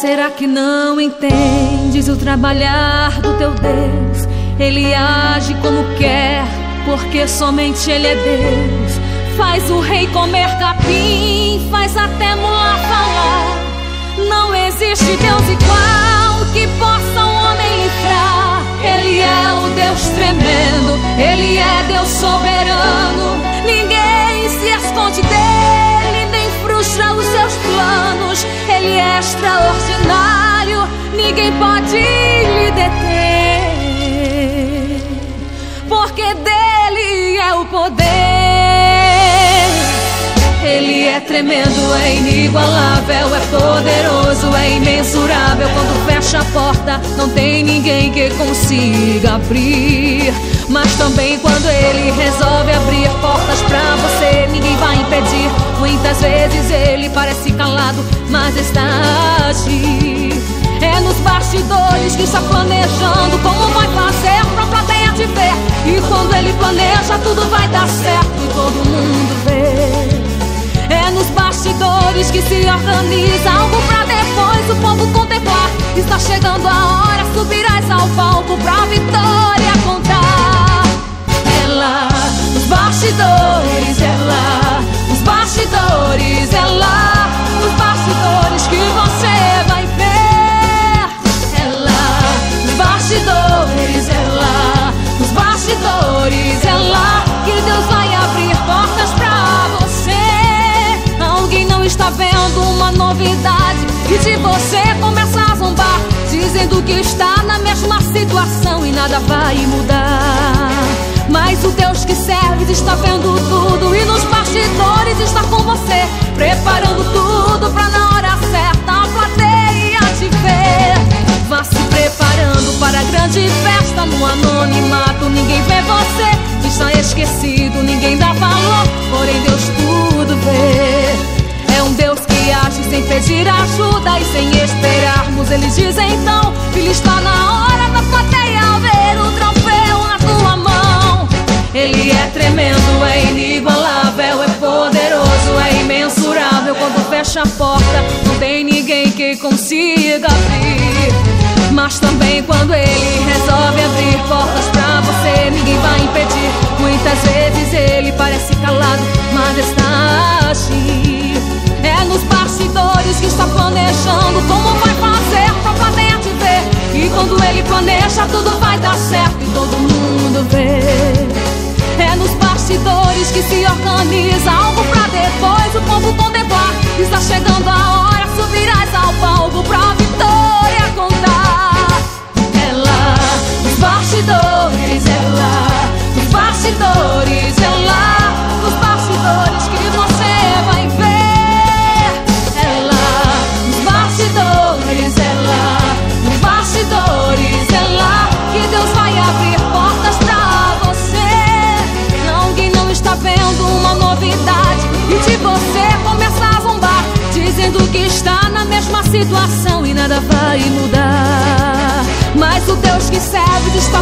Será que não entendes o trabalhar do teu Deus? Ele age como quer, porque somente Ele é Deus. Faz o rei comer capim, faz até mula falar. Não existe Deus igual que possa um homem entrar. Ele é o Deus tremendo, Ele é Deus soberano. Ele é extraordinário, ninguém pode lhe deter. Porque dele é o poder. Ele é tremendo, é inigualável, é poderoso, é imensurável. Quando fecha a porta, não tem ninguém que consiga abrir. Mas também quando ele resolve abrir portas pra você, ninguém vai impedir. Muitas vezes ele parece calado, mas está a agir. É nos bastidores que está planejando como vai fazer pra plateia te ver. E quando ele planeja, tudo vai dar certo e todo mundo vê. É nos bastidores que se organiza algo pra depois o povo contemplar. Está chegando a hora, subirás ao palco pra vitória vendo uma novidade e de você começa a zombar, dizendo que está na mesma situação e nada vai mudar. Mas o Deus que serves está vendo tudo e nos bastidores está com você, preparando tudo pra na hora certa a plateia te ver. Vá se preparando para a grande festa no anonimato. Ninguém vê você, está esquecido, e sem esperarmos. Ele diz então: Filho, está na hora da plateia ver o troféu na tua mão. Ele é tremendo, é inigualável, é poderoso, é imensurável. Quando fecha a porta, não tem ninguém que consiga abrir. Mas também quando ele resolve abrir portas pra você, ninguém vai impedir. Muitas vezes ele parece calado, mas está quando ele planeja, tudo vai dar certo e todo mundo vê. É nos bastidores que se organiza algo situação e nada vai mudar. Mas o Deus que serve está